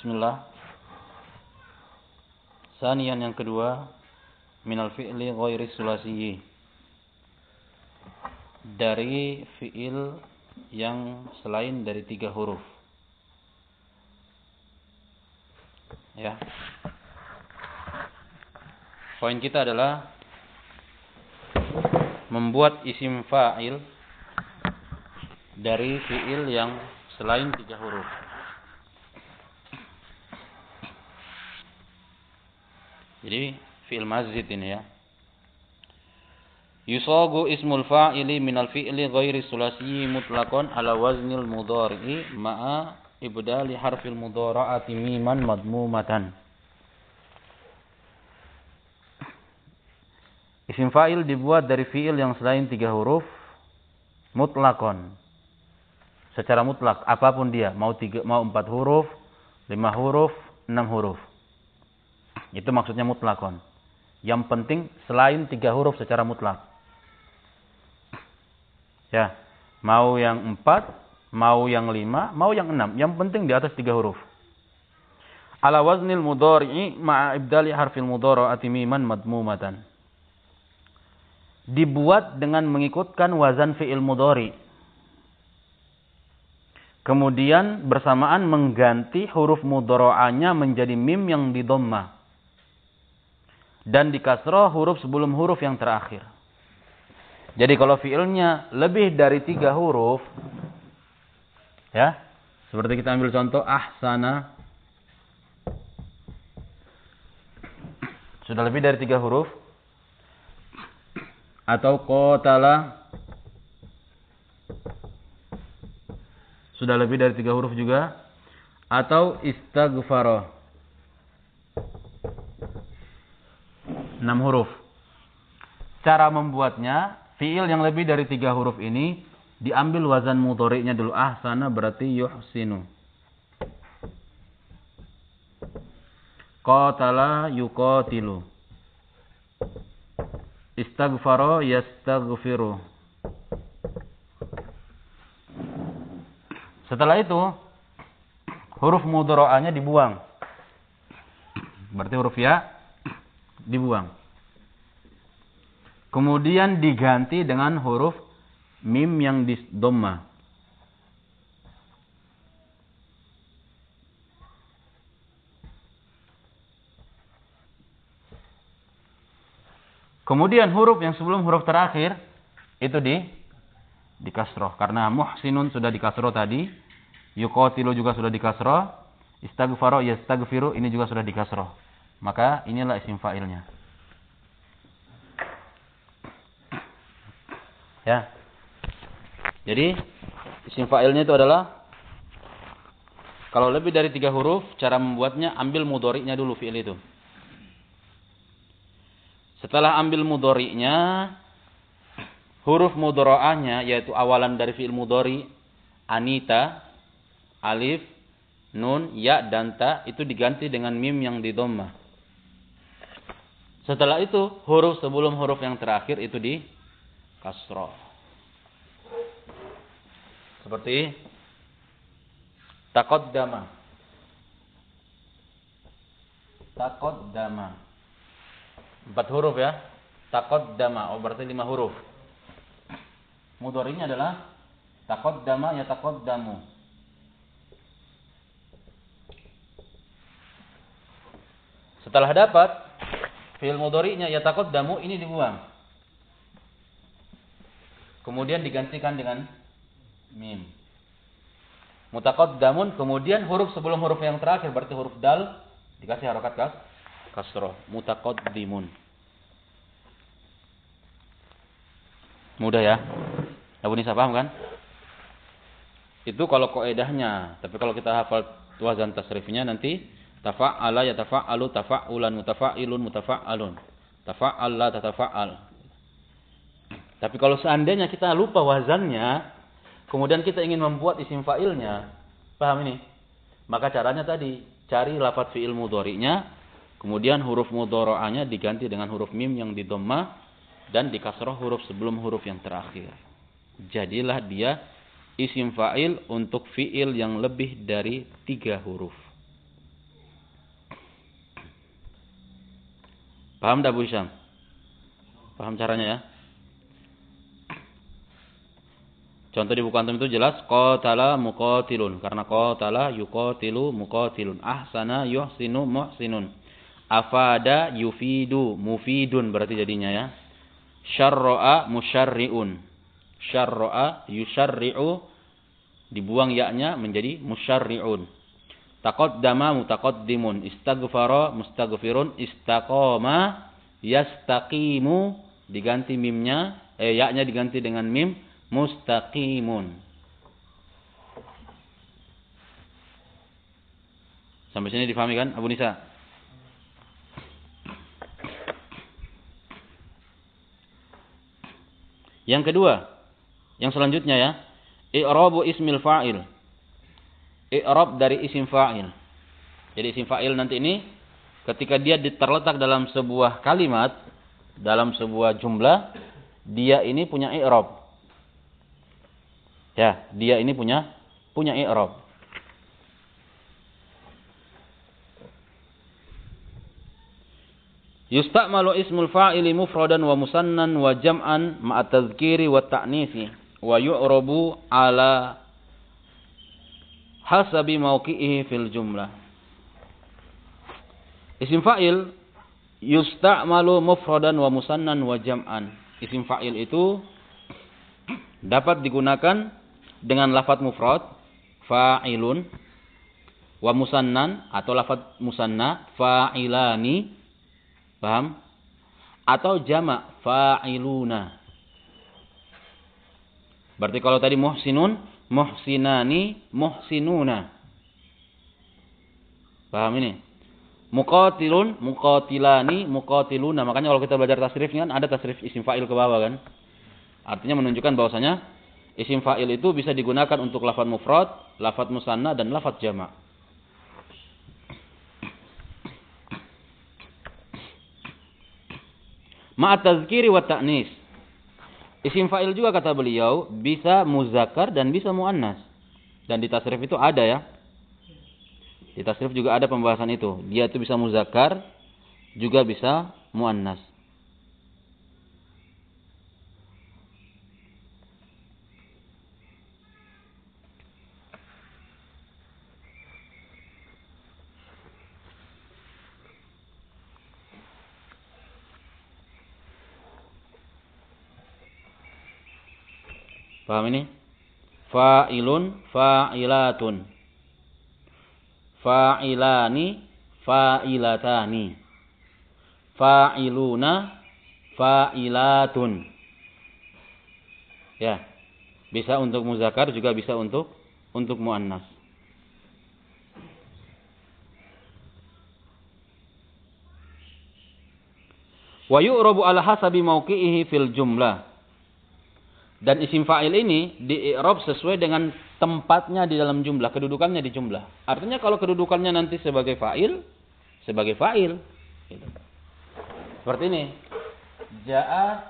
Bismillah. Sanian yang kedua minal fi'li ghairi sulasiyi. Dari fi'il yang selain dari tiga huruf. Ya. Poin kita adalah membuat isim fa'il dari fi'il yang selain tiga huruf. Jadi fi'il mazid ini ya. Yusagu ismul fa'ili minal fi'li ghairi sulasi mutlaqan ala waznil mudhari'i ma'a ibdali harfil mudhara'ati miman madmumatan. Isim fa'il dibuat dari fi'il yang selain tiga huruf mutlakon. Secara mutlak, apa pun dia, mau tiga, mau empat huruf, lima huruf, enam huruf. Itu maksudnya mutlakon. Yang penting selain tiga huruf secara mutlak. Ya, mau yang empat, mau yang lima, mau yang enam. Yang penting di atas tiga huruf. Ala waznil mudhari'i ma'a ibdali harfil mudhari'ati miman madmumatan. Dibuat dengan mengikutkan wazan fi'il mudhari. Kemudian bersamaan mengganti huruf mudhari'anya menjadi mim yang di dhammah dan di kasroh huruf sebelum huruf yang terakhir. Jadi kalau fiilnya lebih dari tiga huruf, ya, seperti kita ambil contoh ahsana, sudah lebih dari tiga huruf, atau kotala, sudah lebih dari tiga huruf juga, atau istaghfaro. Enam huruf. Cara membuatnya, fiil yang lebih dari tiga huruf ini diambil wazan mudhari'nya dulu. Ahsana berarti yuhsinu. Qatala yuqatilu. Istaghfara yastaghfiru. Setelah itu, huruf mudhara'anya dibuang. Berarti huruf ya dibuang. Kemudian diganti dengan huruf mim yang di dhamma. Kemudian huruf yang sebelum huruf terakhir itu di di kasroh karena muhsinun sudah di kasroh tadi, yuqatilu juga sudah di kasroh, istaghfaro yastaghfiru ini juga sudah di kasroh. Maka inilah isim fa'ilnya. Ya. Jadi isim fa'ilnya itu adalah kalau lebih dari tiga huruf, cara membuatnya ambil mudorinya dulu fi'il itu. Setelah ambil mudorinya, huruf mudoro'ahnya yaitu awalan dari fi'il mudori, anita, alif, nun, ya, dan ta itu diganti dengan mim yang di dhammah. Setelah itu huruf sebelum huruf yang terakhir itu di kasroh. Seperti takot dama. Takot dama. Empat huruf ya. Takot dama. Oh berarti lima huruf. Mudorinya adalah takot dama ya takot damu. Setelah dapat Fi'il mudhari'nya ya damu ini dibuang. Kemudian digantikan dengan mim. damun kemudian huruf sebelum huruf yang terakhir berarti huruf dal dikasih harokat kas kasroh dimun. Mudah ya? Abu Nisa paham kan? Itu kalau koedahnya. Tapi kalau kita hafal wazan tasrifnya nanti Tafa'ala ya tafa'alu tafa'ulan mutafa'ilun mutafa'alun. Tafa'alla tatafa'al. Tapi kalau seandainya kita lupa wazannya, kemudian kita ingin membuat isim fa'ilnya, paham ini? Maka caranya tadi, cari lafaz fi'il mudhari'nya, kemudian huruf mudhari'anya diganti dengan huruf mim yang di dhamma dan di kasroh huruf sebelum huruf yang terakhir. Jadilah dia isim fa'il untuk fi'il yang lebih dari tiga huruf. Paham dah Bu Hisham? Paham caranya ya? Contoh di buku antum itu jelas qatala muqatilun. Karena qatala yuqatilu muqatilun. Ahsana yuhsinu muhsinun. Afada yufidu mufidun berarti jadinya ya. Syarra'a musyarriun. Syarra'a yusyarri'u. Dibuang yaknya menjadi musyarriun taqaddama mutaqaddimun istaghfara mustaghfirun istaqama yastaqimu diganti mimnya eh yaknya diganti dengan mim mustaqimun. Sampai sini difahami kan Abu Nisa? Yang kedua, yang selanjutnya ya, i'rabu ismil fa'il. I'rab dari isim fa'il. Jadi isim fa'il nanti ini ketika dia terletak dalam sebuah kalimat, dalam sebuah jumlah, dia ini punya i'rab. Ya, dia ini punya punya i'rab. Yusta'malu ismul fa'ili mufradan wa musannan wa jam'an ma'a wa ta'nisi wa yu'rabu ala hasabi mauqi'ihi fil jumlah. Isim fa'il yusta'malu mufradan wa musannan wa jam'an. Isim fa'il itu dapat digunakan dengan lafat mufrad fa'ilun wa musannan atau lafat musanna fa'ilani paham atau jamak fa'iluna berarti kalau tadi muhsinun muhsinani muhsinuna paham ini muqatilun muqatilani muqatiluna makanya kalau kita belajar tasrifnya kan ada tasrif isim fa'il ke bawah kan artinya menunjukkan bahwasanya Isim fa'il itu bisa digunakan untuk lafaz mufrad, lafaz musanna dan lafaz jama'. Ma'at tazkiri wa ta'nis. Isim fa'il juga kata beliau bisa muzakkar dan bisa muannas. Dan di tasrif itu ada ya. Di tasrif juga ada pembahasan itu. Dia itu bisa muzakkar juga bisa muannas. Paham ini? Fa'ilun, fa'ilatun. Fa'ilani, fa'ilatani. Fa'iluna, fa'ilatun. Ya. Bisa untuk muzakkar juga bisa untuk untuk muannas. Wa yu'rabu ala hasabi mauqi'ihi fil jumlah. Dan isim fa'il ini di i'rab sesuai dengan tempatnya di dalam jumlah, kedudukannya di jumlah. Artinya kalau kedudukannya nanti sebagai fa'il, sebagai fa'il. Gitu. Seperti ini. Ja'a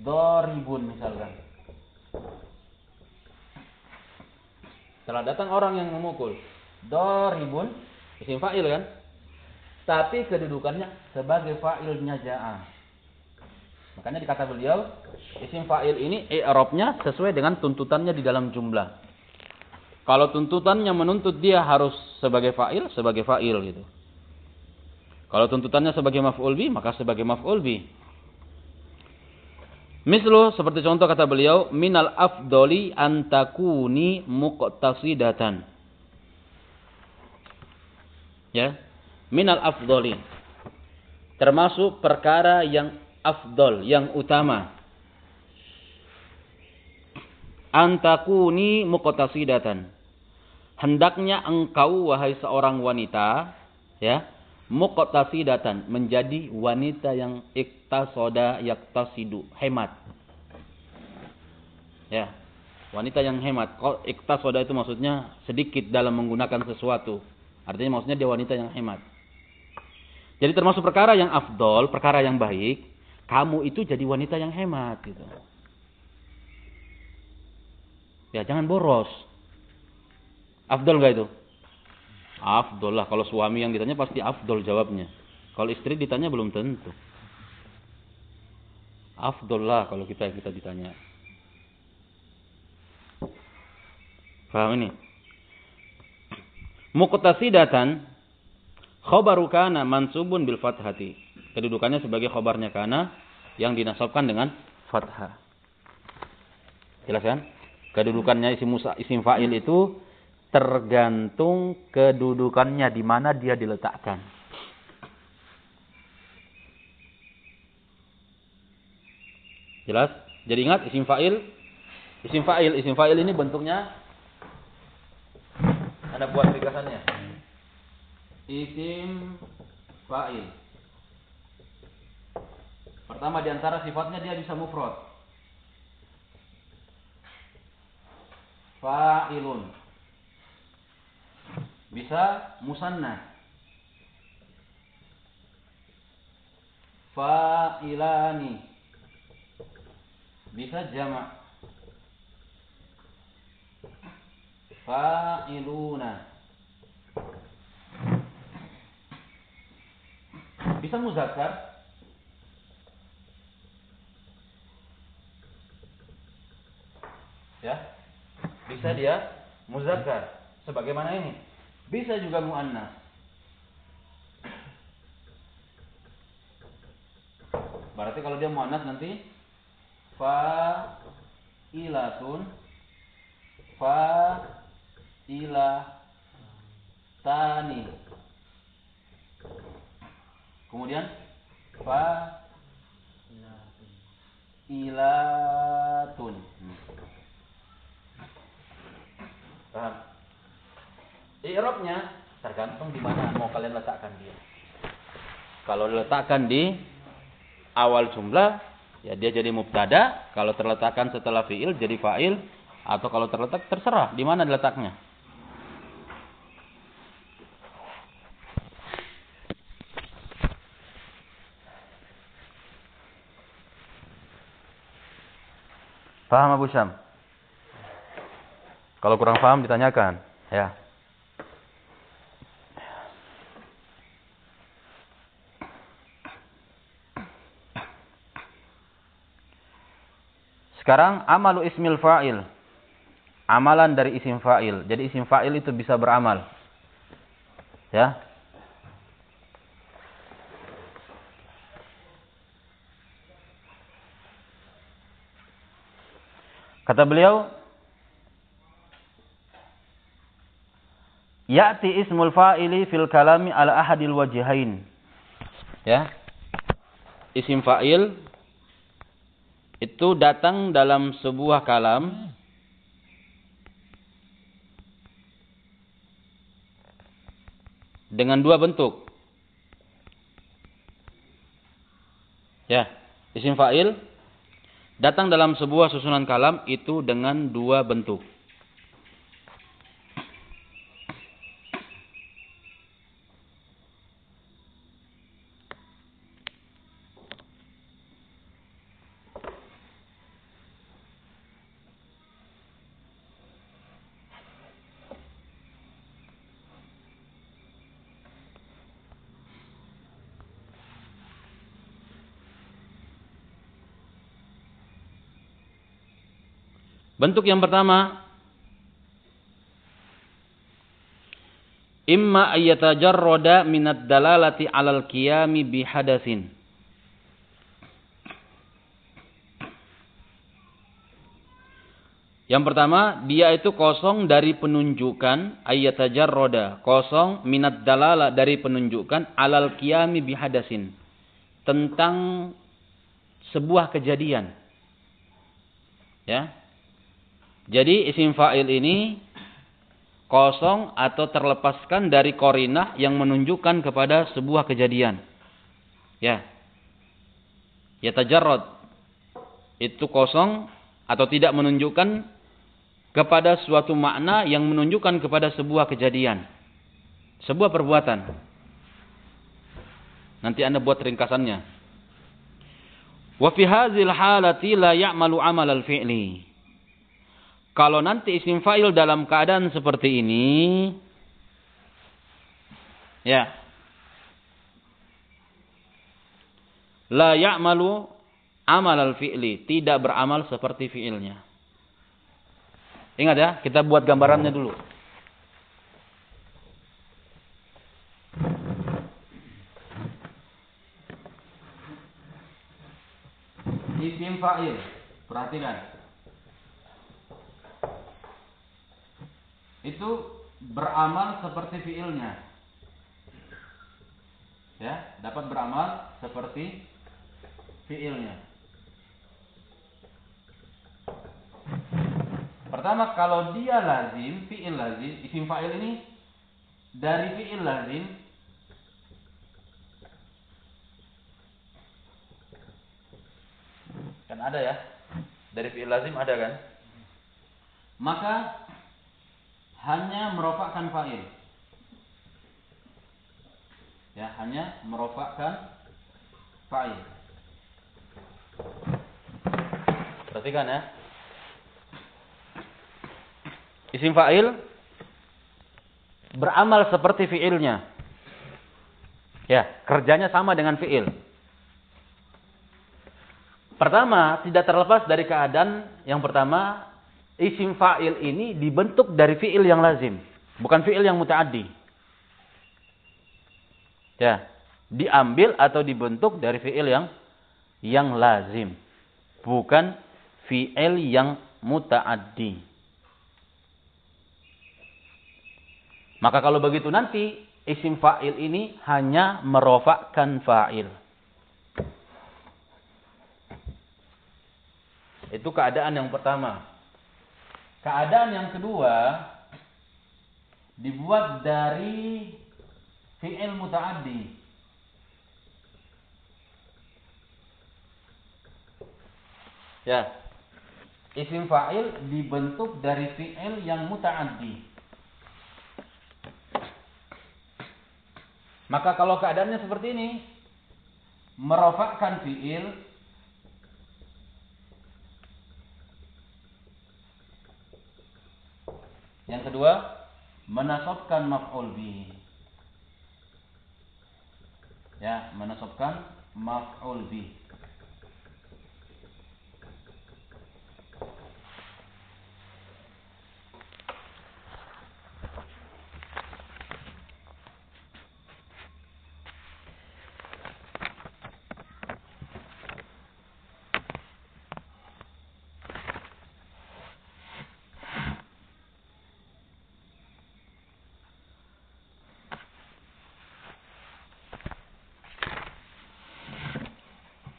doribun misalkan. Setelah datang orang yang memukul. Doribun, isim fa'il kan? Tapi kedudukannya sebagai fa'ilnya ja'a. Makanya dikata beliau, isim fa'il ini i'rabnya sesuai dengan tuntutannya di dalam jumlah. Kalau tuntutannya menuntut dia harus sebagai fa'il, sebagai fa'il gitu. Kalau tuntutannya sebagai maf'ul bi, maka sebagai maf'ul bi. Mislu seperti contoh kata beliau, minal afdoli antakuni muqtasidatan. Ya. Minal afdoli. Termasuk perkara yang afdol, yang utama. Antakuni muqtasidatan. Hendaknya engkau wahai seorang wanita, ya, muqtasidatan, menjadi wanita yang iktasoda yaktasidu, hemat. Ya. Wanita yang hemat. Iktasoda itu maksudnya sedikit dalam menggunakan sesuatu. Artinya maksudnya dia wanita yang hemat. Jadi termasuk perkara yang afdol, perkara yang baik, kamu itu jadi wanita yang hemat gitu. Ya jangan boros. Afdol gak itu? Afdol lah. Kalau suami yang ditanya pasti afdol jawabnya. Kalau istri ditanya belum tentu. Afdollah kalau kita kita ditanya. Paham ini? Muqtasidatan khabaru kana mansubun bil fathati. Kedudukannya sebagai khabarnya kana yang dinasabkan dengan fathah. Jelas kan? Kedudukannya isim musa, isim fa'il itu tergantung kedudukannya di mana dia diletakkan. Jelas? Jadi ingat isim fa'il. Isim fa'il, isim fa'il ini bentuknya ada buat ringkasannya. Isim fa'il. Pertama di antara sifatnya dia bisa mufrad. Fa'ilun. Bisa musanna. Fa'ilani. Bisa jama' Fa'iluna. Bisa muzakkar ya. Bisa dia muzakkar sebagaimana ini. Bisa juga muannas. Berarti kalau dia muannas nanti fa ilatun fa ila tani kemudian fa ilatun Paham? I'rabnya tergantung di mana mau kalian letakkan dia. Kalau diletakkan di awal jumlah, ya dia jadi mubtada. Kalau terletakkan setelah fiil jadi fa'il. Atau kalau terletak terserah di mana diletaknya. Paham Abu Syam? Kalau kurang paham ditanyakan, ya. Sekarang amalu ismil fa'il. Amalan dari isim fa'il. Jadi isim fa'il itu bisa beramal. Ya. Kata beliau, Ya'ti ismul fa'ili fil kalami ala ahadil wajihain. Ya. Isim fa'il itu datang dalam sebuah kalam dengan dua bentuk. Ya, isim fa'il datang dalam sebuah susunan kalam itu dengan dua bentuk. Bentuk yang pertama imma ayyatajarrada minad dalalati 'alal qiyami bihadatsin. Yang pertama, dia itu kosong dari penunjukan ayyatajarrada, kosong minat dalala dari penunjukan alal qiyami bihadasin. Tentang sebuah kejadian. Ya, jadi isim fa'il ini kosong atau terlepaskan dari korinah yang menunjukkan kepada sebuah kejadian. Ya. Ya tajarrad. Itu kosong atau tidak menunjukkan kepada suatu makna yang menunjukkan kepada sebuah kejadian. Sebuah perbuatan. Nanti Anda buat ringkasannya. Wa fi hadzal halati la ya'malu amal al-fi'li. Kalau nanti isim fa'il dalam keadaan seperti ini, ya, La ya'malu amal al-fi'li. Tidak beramal seperti fi'ilnya. Ingat ya, kita buat gambarannya dulu. Isim fa'il. Perhatikan. Itu beramal seperti fiilnya. Ya, dapat beramal seperti fiilnya. Pertama kalau dia lazim, fiil lazim, isim fa'il ini dari fiil lazim kan ada ya. Dari fiil lazim ada kan? Maka hanya merofakkan fa'il. Ya, hanya merofakkan fa'il. Perhatikan ya. Isim fa'il beramal seperti fi'ilnya. Ya, kerjanya sama dengan fi'il. Pertama, tidak terlepas dari keadaan yang pertama, isim fa'il ini dibentuk dari fi'il yang lazim, bukan fi'il yang muta'addi. Ya, diambil atau dibentuk dari fi'il yang yang lazim, bukan fi'il yang muta'addi. Maka kalau begitu nanti isim fa'il ini hanya merofakkan fa'il. Itu keadaan yang pertama. Keadaan yang kedua dibuat dari fi'il muta'addi. Ya. Isim fa'il dibentuk dari fi'il yang muta'addi. Maka kalau keadaannya seperti ini, merofakkan fi'il Yang kedua, menasabkan maf'ul bi. Ya, menasabkan maf'ul bi.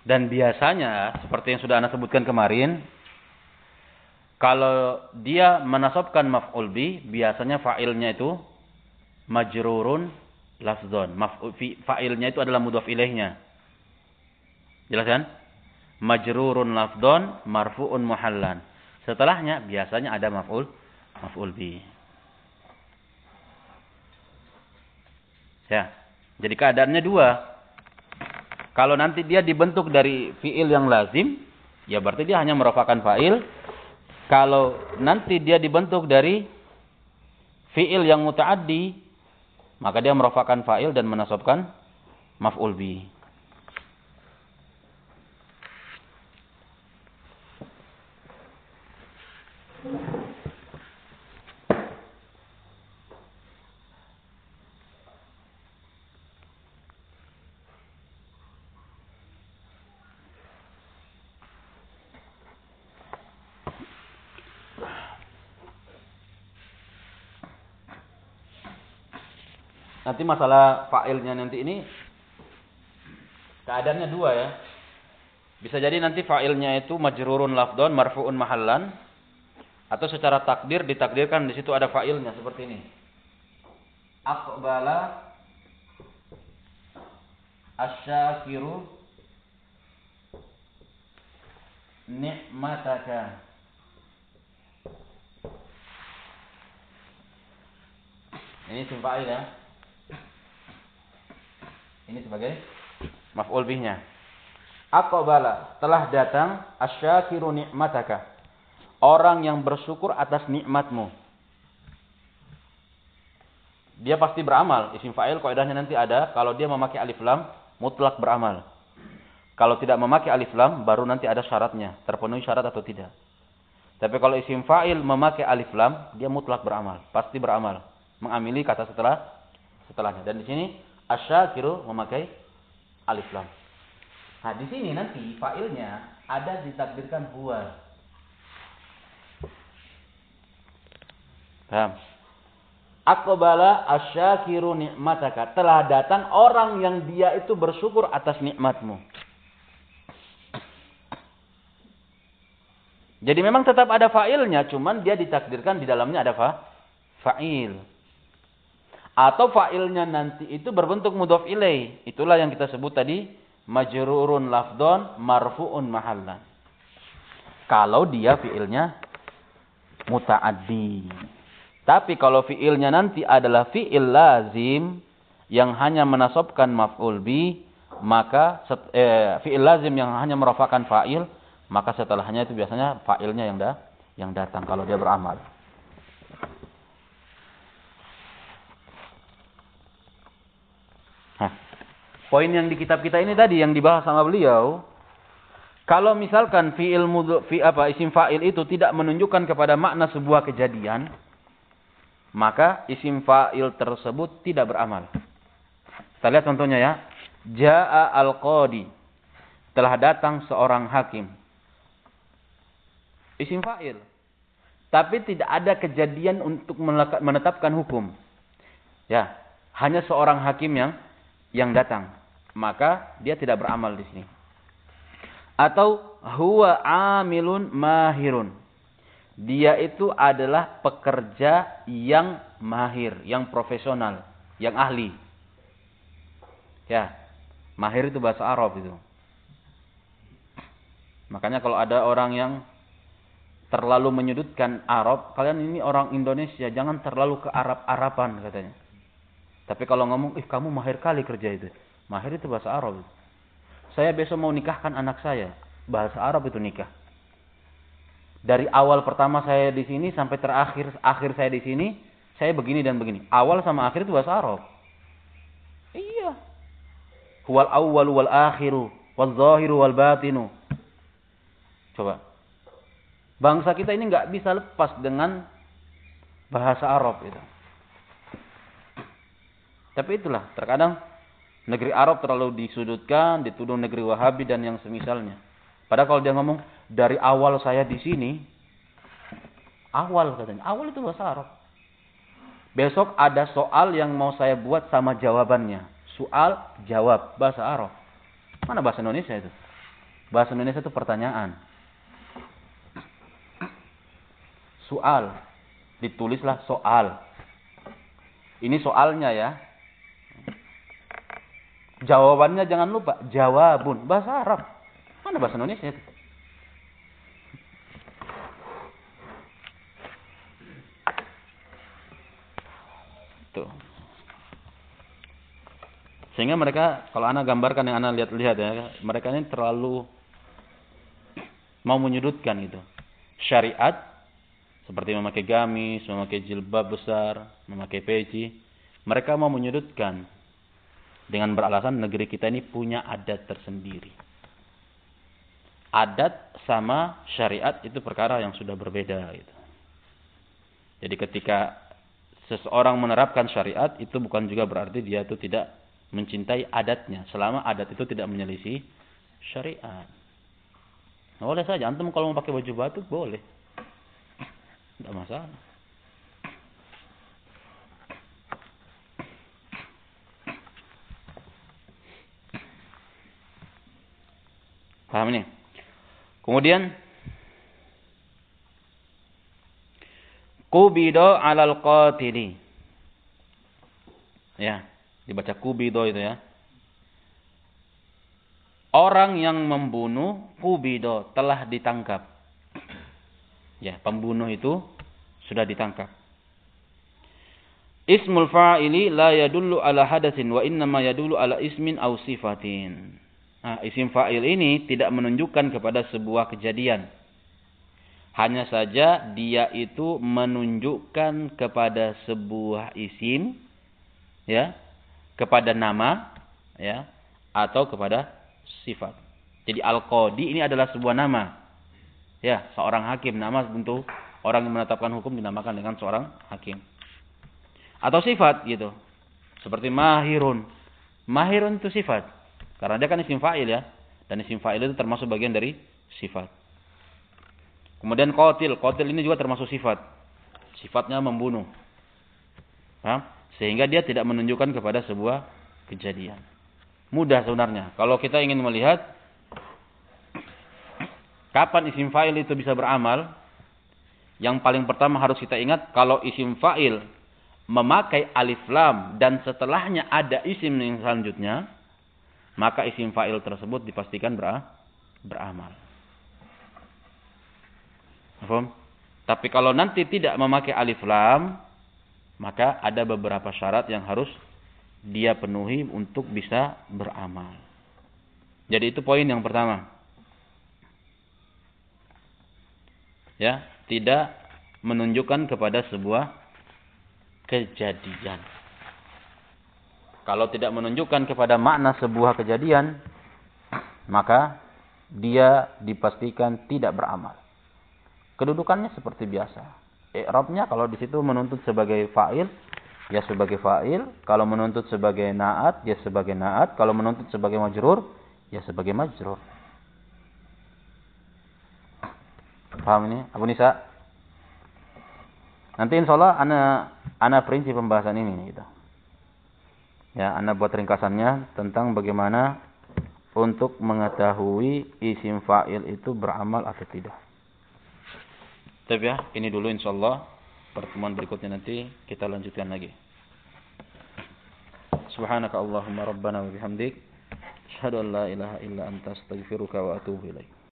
Dan biasanya seperti yang sudah Anda sebutkan kemarin, kalau dia menasobkan maf'ul bi, biasanya fa'ilnya itu majrurun lafzon. Fa'ilnya itu adalah mudhaf ilaihnya. Jelas kan? Majrurun lafzon marfu'un muhallan. Setelahnya biasanya ada maf'ul maf'ul bi. Ya. Jadi keadaannya dua. Kalau nanti dia dibentuk dari fiil yang lazim, ya berarti dia hanya merupakan fa'il. Kalau nanti dia dibentuk dari fiil yang muta'addi, maka dia merupakan fa'il dan menasabkan maf'ul bi. Nanti masalah fa'ilnya nanti ini keadaannya dua ya. Bisa jadi nanti fa'ilnya itu majrurun lafdon marfu'un mahallan atau secara takdir ditakdirkan di situ ada fa'ilnya seperti ini. Aqbala asyakiru ni'mataka. Ini fa'il ya. Ini sebagai maf'ul bihnya. Aqbala telah datang asyakiru ni'mataka. Orang yang bersyukur atas nikmatmu. Dia pasti beramal. Isim fa'il kaidahnya nanti ada kalau dia memakai alif lam mutlak beramal. Kalau tidak memakai alif lam, baru nanti ada syaratnya. Terpenuhi syarat atau tidak. Tapi kalau isim fa'il memakai alif lam, dia mutlak beramal. Pasti beramal. Mengamili kata setelah setelahnya. Dan di sini, asyakiru memakai alif lam. Nah, di sini nanti fa'ilnya ada ditakdirkan huwa. Paham? Aqbala asyakiru nikmataka. Telah datang orang yang dia itu bersyukur atas nikmatmu. Jadi memang tetap ada fa'ilnya, cuman dia ditakdirkan di dalamnya ada fa fa'il. Atau fa'ilnya nanti itu berbentuk mudhof ilai. Itulah yang kita sebut tadi majrurun lafdon marfu'un mahallan. Kalau dia fi'ilnya muta'addi. Tapi kalau fi'ilnya nanti adalah fi'il lazim yang hanya menasobkan maf'ul bi, maka eh, fi'il lazim yang hanya merofakan fa'il, maka setelahnya itu biasanya fa'ilnya yang dah yang datang kalau dia beramal. Hah. Poin yang di kitab kita ini tadi yang dibahas sama beliau, kalau misalkan fi'il mudhu, fi apa isim fa'il itu tidak menunjukkan kepada makna sebuah kejadian, maka isim fa'il tersebut tidak beramal. Kita lihat contohnya ya. Ja'a al-qadi. Telah datang seorang hakim. Isim fa'il. Tapi tidak ada kejadian untuk menetapkan hukum. Ya, hanya seorang hakim yang yang datang. Maka dia tidak beramal di sini. Atau huwa amilun mahirun. Dia itu adalah pekerja yang mahir, yang profesional, yang ahli. Ya, mahir itu bahasa Arab itu. Makanya kalau ada orang yang terlalu menyudutkan Arab, kalian ini orang Indonesia, jangan terlalu ke Arab-Araban katanya. Tapi kalau ngomong, ih kamu mahir kali kerja itu. Mahir itu bahasa Arab. Saya besok mau nikahkan anak saya, bahasa Arab itu nikah. Dari awal pertama saya di sini sampai terakhir akhir saya di sini, saya begini dan begini. Awal sama akhir itu bahasa Arab. Iya. Huwal awwal wal akhiru, wal zahiru wal batinu. Coba. Bangsa kita ini nggak bisa lepas dengan bahasa Arab itu. Tapi itulah, terkadang negeri Arab terlalu disudutkan, dituduh negeri Wahabi dan yang semisalnya. Padahal kalau dia ngomong dari awal saya di sini, awal katanya, awal itu bahasa Arab. Besok ada soal yang mau saya buat sama jawabannya. Soal, jawab, bahasa Arab. Mana bahasa Indonesia itu? Bahasa Indonesia itu pertanyaan. soal. Ditulislah soal. Ini soalnya ya. Jawabannya jangan lupa. Jawabun. Bahasa Arab. Mana bahasa Indonesia itu? Tuh. Sehingga mereka, kalau anak gambarkan yang anak lihat-lihat ya, mereka ini terlalu mau menyudutkan gitu. Syariat seperti memakai gamis, memakai jilbab besar, memakai peci. Mereka mau menyudutkan dengan beralasan negeri kita ini punya adat tersendiri. Adat sama syariat itu perkara yang sudah berbeda. Gitu. Jadi ketika seseorang menerapkan syariat itu bukan juga berarti dia itu tidak mencintai adatnya selama adat itu tidak menyelisih syariat. Boleh saja antum kalau mau pakai baju batuk boleh. Tidak masalah. Paham ini? Kemudian Kubido alal qatili. Ya, dibaca kubido itu ya. Orang yang membunuh kubido telah ditangkap. Ya, pembunuh itu sudah ditangkap. Ismul fa'ili la yadullu ala hadatsin wa innama yadullu ala ismin aw sifatin. Nah, isim fa'il ini tidak menunjukkan kepada sebuah kejadian. Hanya saja dia itu menunjukkan kepada sebuah isim ya, kepada nama ya, atau kepada sifat. Jadi al-qadi ini adalah sebuah nama. Ya, seorang hakim nama untuk orang yang menetapkan hukum dinamakan dengan seorang hakim. Atau sifat gitu. Seperti mahirun. Mahirun itu sifat. Karena dia kan isim fa'il ya. Dan isim fa'il itu termasuk bagian dari sifat. Kemudian qatil. Qatil ini juga termasuk sifat. Sifatnya membunuh. Paham? Sehingga dia tidak menunjukkan kepada sebuah kejadian. Mudah sebenarnya. Kalau kita ingin melihat kapan isim fa'il itu bisa beramal, yang paling pertama harus kita ingat kalau isim fa'il memakai alif lam dan setelahnya ada isim yang selanjutnya, maka isim fa'il tersebut dipastikan ber beramal. Paham? Tapi kalau nanti tidak memakai alif lam, maka ada beberapa syarat yang harus dia penuhi untuk bisa beramal. Jadi itu poin yang pertama. Ya, tidak menunjukkan kepada sebuah kejadian. Kalau tidak menunjukkan kepada makna sebuah kejadian, maka dia dipastikan tidak beramal. Kedudukannya seperti biasa. I'rabnya kalau di situ menuntut sebagai fa'il, ya sebagai fa'il. Kalau menuntut sebagai na'at, ya sebagai na'at. Kalau menuntut sebagai majrur, ya sebagai majrur. Paham ini? Abu Nisa? Nanti insya Allah ana, ana prinsip pembahasan ini gitu. Ya, ana buat ringkasannya tentang bagaimana untuk mengetahui isim fa'il itu beramal atau tidak. Tapi ya, ini dulu insya Allah. Pertemuan berikutnya nanti kita lanjutkan lagi. Subhanaka Allahumma rabbana wa bihamdik. Asyhadu an la ilaha illa anta astaghfiruka wa atubu ilaik.